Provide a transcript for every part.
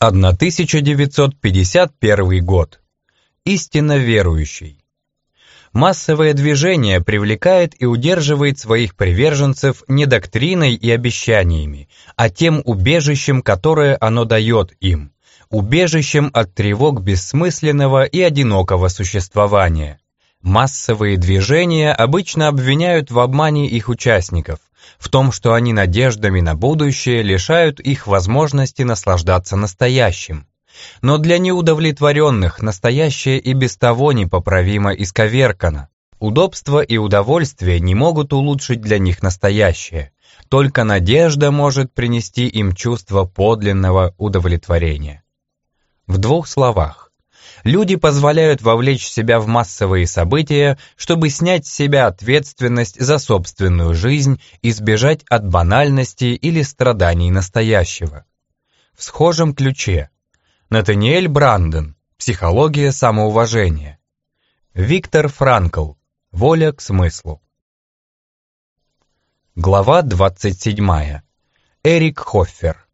1951 год. Истинно верующий. Массовое движение привлекает и удерживает своих приверженцев не доктриной и обещаниями, а тем убежищем, которое оно дает им, убежищем от тревог бессмысленного и одинокого существования. Массовые движения обычно обвиняют в обмане их участников, в том, что они надеждами на будущее лишают их возможности наслаждаться настоящим. Но для неудовлетворенных настоящее и без того непоправимо исковеркано. Удобство и удовольствие не могут улучшить для них настоящее. Только надежда может принести им чувство подлинного удовлетворения. В двух словах. Люди позволяют вовлечь себя в массовые события, чтобы снять с себя ответственность за собственную жизнь и сбежать от банальности или страданий настоящего. В схожем ключе. Натаниэль Бранден. Психология самоуважения. Виктор Франкл. Воля к смыслу. Глава 27. Эрик Хоффер.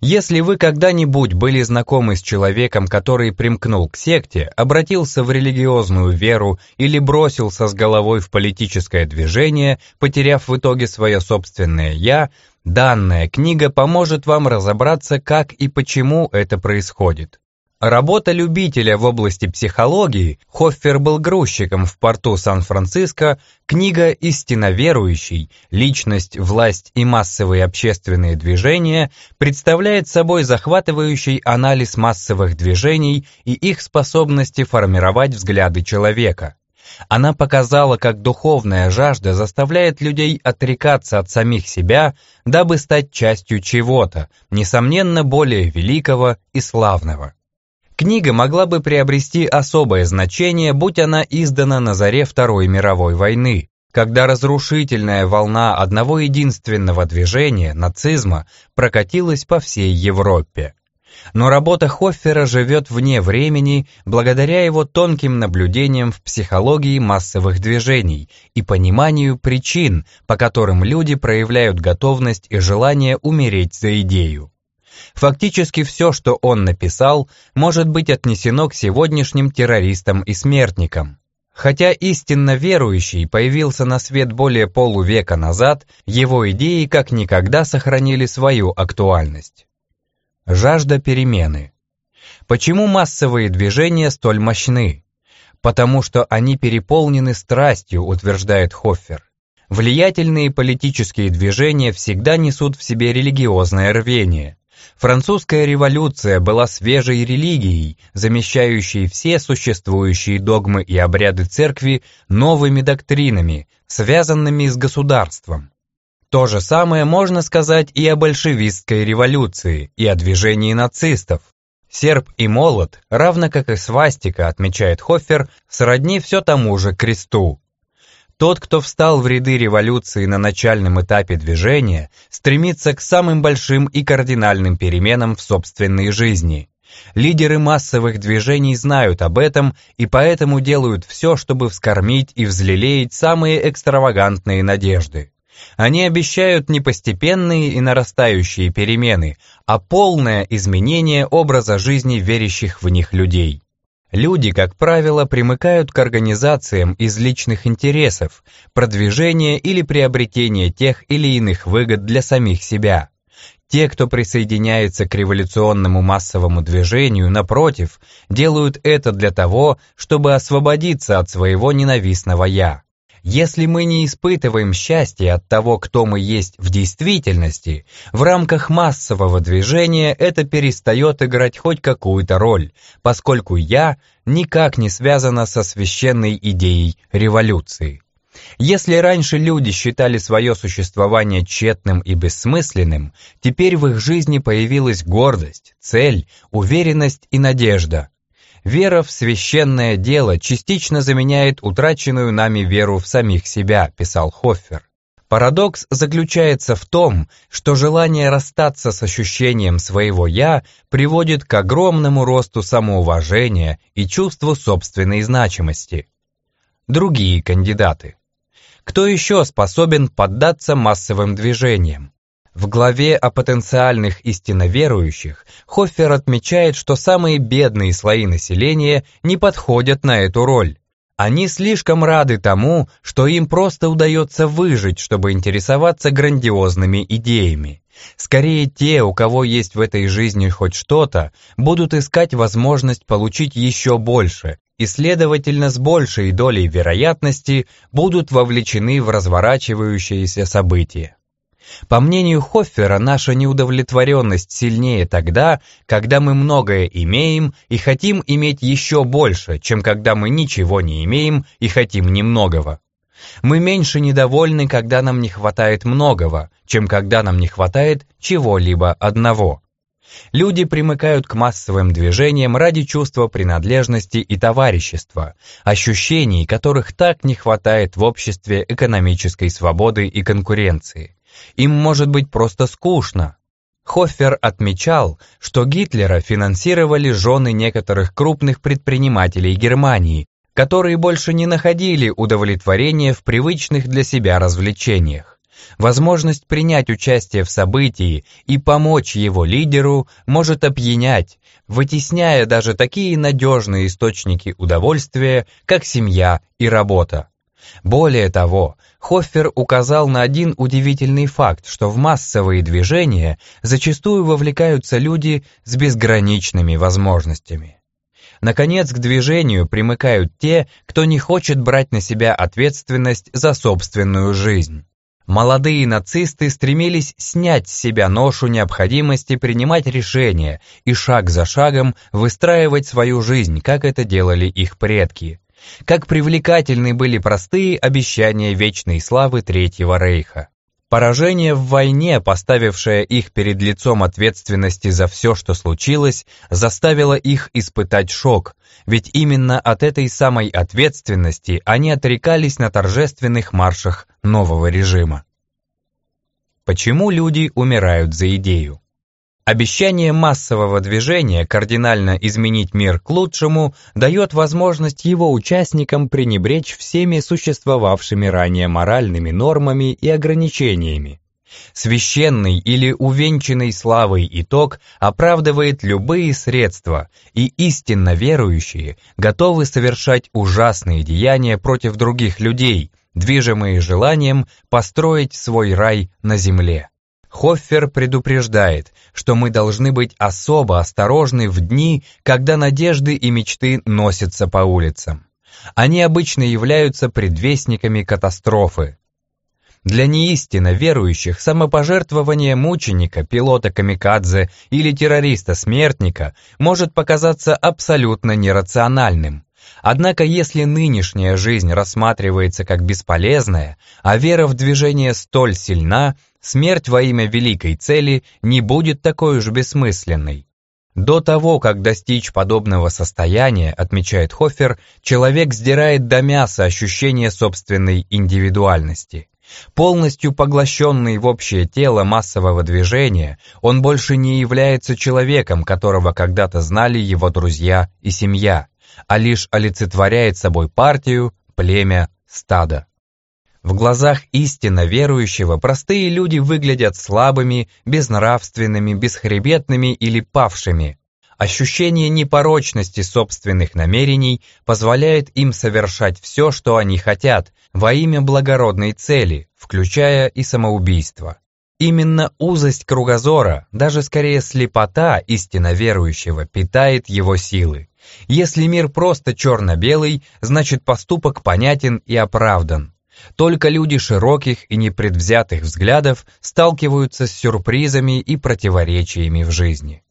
Если вы когда-нибудь были знакомы с человеком, который примкнул к секте, обратился в религиозную веру или бросился с головой в политическое движение, потеряв в итоге свое собственное «я», данная книга поможет вам разобраться, как и почему это происходит. Работа любителя в области психологии, Хоффер был грузчиком в порту Сан-Франциско, книга «Истинно верующий. Личность, власть и массовые общественные движения» представляет собой захватывающий анализ массовых движений и их способности формировать взгляды человека. Она показала, как духовная жажда заставляет людей отрекаться от самих себя, дабы стать частью чего-то, несомненно более великого и славного. Книга могла бы приобрести особое значение, будь она издана на заре Второй мировой войны, когда разрушительная волна одного единственного движения, нацизма, прокатилась по всей Европе. Но работа Хоффера живет вне времени благодаря его тонким наблюдениям в психологии массовых движений и пониманию причин, по которым люди проявляют готовность и желание умереть за идею. Фактически все, что он написал, может быть отнесено к сегодняшним террористам и смертникам. Хотя истинно верующий появился на свет более полувека назад, его идеи как никогда сохранили свою актуальность. Жажда перемены. Почему массовые движения столь мощны? Потому что они переполнены страстью, утверждает Хоффер. Влиятельные политические движения всегда несут в себе религиозное рвение. Французская революция была свежей религией, замещающей все существующие догмы и обряды церкви новыми доктринами, связанными с государством. То же самое можно сказать и о большевистской революции, и о движении нацистов. Серп и молот, равно как и свастика, отмечает Хоффер, сродни все тому же кресту. Тот, кто встал в ряды революции на начальном этапе движения, стремится к самым большим и кардинальным переменам в собственной жизни. Лидеры массовых движений знают об этом и поэтому делают все, чтобы вскормить и взлелеять самые экстравагантные надежды. Они обещают не постепенные и нарастающие перемены, а полное изменение образа жизни верящих в них людей. Люди, как правило, примыкают к организациям из личных интересов, продвижения или приобретения тех или иных выгод для самих себя. Те, кто присоединяется к революционному массовому движению, напротив, делают это для того, чтобы освободиться от своего ненавистного «я». Если мы не испытываем счастья от того, кто мы есть в действительности, в рамках массового движения это перестает играть хоть какую-то роль, поскольку «я» никак не связано со священной идеей революции. Если раньше люди считали свое существование тщетным и бессмысленным, теперь в их жизни появилась гордость, цель, уверенность и надежда. Вера в священное дело частично заменяет утраченную нами веру в самих себя, писал Хоффер. Парадокс заключается в том, что желание расстаться с ощущением своего «я» приводит к огромному росту самоуважения и чувству собственной значимости. Другие кандидаты. Кто еще способен поддаться массовым движениям? В главе о потенциальных истиноверующих Хоффер отмечает, что самые бедные слои населения не подходят на эту роль. Они слишком рады тому, что им просто удается выжить, чтобы интересоваться грандиозными идеями. Скорее, те, у кого есть в этой жизни хоть что-то, будут искать возможность получить еще больше, и, следовательно, с большей долей вероятности будут вовлечены в разворачивающиеся события. По мнению Хоффера, наша неудовлетворенность сильнее тогда, когда мы многое имеем и хотим иметь еще больше, чем когда мы ничего не имеем и хотим немногого. Мы меньше недовольны, когда нам не хватает многого, чем когда нам не хватает чего-либо одного. Люди примыкают к массовым движениям ради чувства принадлежности и товарищества, ощущений, которых так не хватает в обществе экономической свободы и конкуренции. Им может быть просто скучно. Хоффер отмечал, что Гитлера финансировали жены некоторых крупных предпринимателей Германии, которые больше не находили удовлетворения в привычных для себя развлечениях. Возможность принять участие в событии и помочь его лидеру может опьянять, вытесняя даже такие надежные источники удовольствия, как семья и работа. Более того, Хоффер указал на один удивительный факт, что в массовые движения зачастую вовлекаются люди с безграничными возможностями. Наконец, к движению примыкают те, кто не хочет брать на себя ответственность за собственную жизнь. Молодые нацисты стремились снять с себя ношу необходимости принимать решения и шаг за шагом выстраивать свою жизнь, как это делали их предки. Как привлекательны были простые обещания вечной славы Третьего Рейха. Поражение в войне, поставившее их перед лицом ответственности за все, что случилось, заставило их испытать шок, ведь именно от этой самой ответственности они отрекались на торжественных маршах нового режима. Почему люди умирают за идею? Обещание массового движения кардинально изменить мир к лучшему дает возможность его участникам пренебречь всеми существовавшими ранее моральными нормами и ограничениями. Священный или увенчанный славой итог оправдывает любые средства, и истинно верующие готовы совершать ужасные деяния против других людей, движимые желанием построить свой рай на земле. Хоффер предупреждает, что мы должны быть особо осторожны в дни, когда надежды и мечты носятся по улицам. Они обычно являются предвестниками катастрофы. Для неистинно верующих самопожертвование мученика, пилота-камикадзе или террориста-смертника может показаться абсолютно нерациональным. Однако если нынешняя жизнь рассматривается как бесполезная, а вера в движение столь сильна, смерть во имя великой цели не будет такой уж бессмысленной. До того, как достичь подобного состояния, отмечает Хофер, человек сдирает до мяса ощущение собственной индивидуальности. Полностью поглощенный в общее тело массового движения, он больше не является человеком, которого когда-то знали его друзья и семья, а лишь олицетворяет собой партию, племя, стадо. В глазах истинно верующего простые люди выглядят слабыми, безнравственными, бесхребетными или павшими. Ощущение непорочности собственных намерений позволяет им совершать все, что они хотят, во имя благородной цели, включая и самоубийство. Именно узость кругозора, даже скорее слепота истинно верующего, питает его силы. Если мир просто черно-белый, значит поступок понятен и оправдан. Только люди широких и непредвзятых взглядов сталкиваются с сюрпризами и противоречиями в жизни.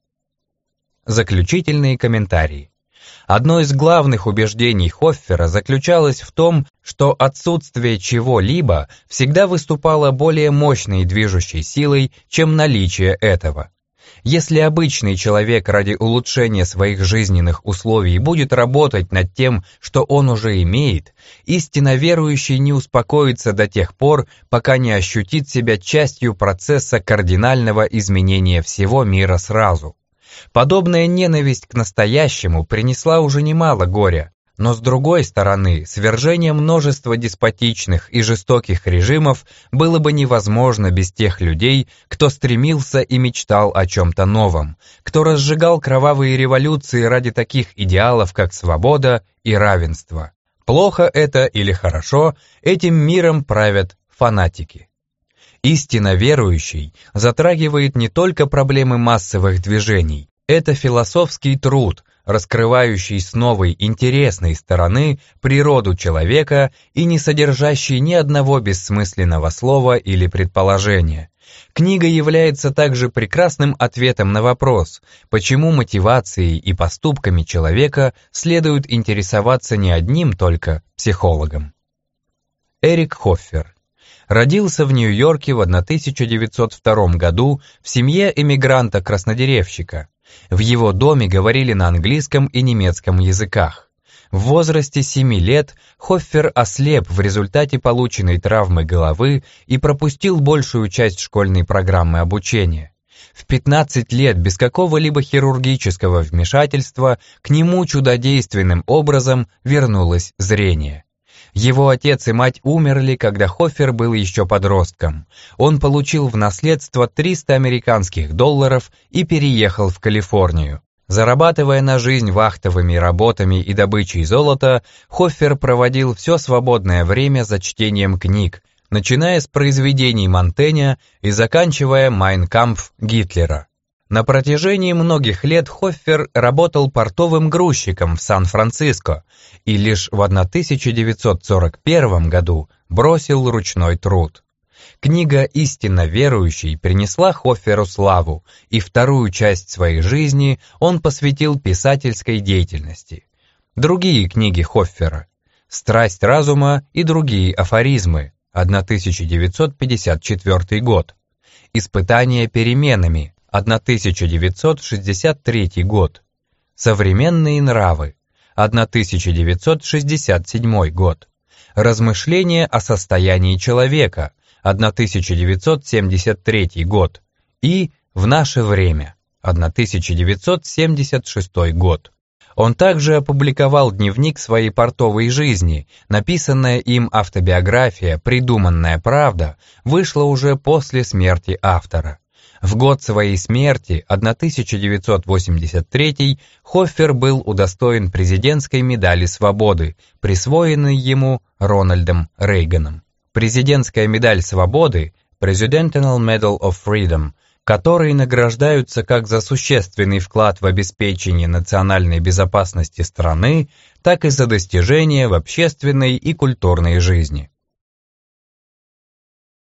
Заключительные комментарии. Одно из главных убеждений Хоффера заключалось в том, что отсутствие чего-либо всегда выступало более мощной движущей силой, чем наличие этого. Если обычный человек ради улучшения своих жизненных условий будет работать над тем, что он уже имеет, истинно верующий не успокоится до тех пор, пока не ощутит себя частью процесса кардинального изменения всего мира сразу. Подобная ненависть к настоящему принесла уже немало горя, Но с другой стороны, свержение множества деспотичных и жестоких режимов было бы невозможно без тех людей, кто стремился и мечтал о чем-то новом, кто разжигал кровавые революции ради таких идеалов, как свобода и равенство. Плохо это или хорошо, этим миром правят фанатики. Истинно верующий затрагивает не только проблемы массовых движений, это философский труд, раскрывающий с новой интересной стороны природу человека и не содержащий ни одного бессмысленного слова или предположения. Книга является также прекрасным ответом на вопрос, почему мотивацией и поступками человека следует интересоваться не одним только психологом. Эрик Хоффер родился в Нью-Йорке в 1902 году в семье эмигранта-краснодеревщика. В его доме говорили на английском и немецком языках. В возрасте 7 лет Хоффер ослеп в результате полученной травмы головы и пропустил большую часть школьной программы обучения. В 15 лет без какого-либо хирургического вмешательства к нему чудодейственным образом вернулось зрение. Его отец и мать умерли, когда Хоффер был еще подростком. Он получил в наследство 300 американских долларов и переехал в Калифорнию. Зарабатывая на жизнь вахтовыми работами и добычей золота, Хоффер проводил все свободное время за чтением книг, начиная с произведений Монтэня и заканчивая «Майнкампф» Гитлера. На протяжении многих лет Хоффер работал портовым грузчиком в Сан-Франциско и лишь в 1941 году бросил ручной труд. Книга «Истинно верующий» принесла Хофферу славу, и вторую часть своей жизни он посвятил писательской деятельности. Другие книги Хоффера «Страсть разума» и другие афоризмы, 1954 год, «Испытание переменами», 1963 год. Современные нравы. 1967 год. Размышления о состоянии человека. 1973 год. И в наше время. 1976 год. Он также опубликовал дневник своей портовой жизни. Написанная им автобиография «Придуманная правда» вышла уже после смерти автора. В год своей смерти, 1983, Хоффер был удостоен президентской медали свободы, присвоенной ему Рональдом Рейганом. Президентская медаль свободы, Presidential Medal of Freedom, которые награждаются как за существенный вклад в обеспечение национальной безопасности страны, так и за достижения в общественной и культурной жизни.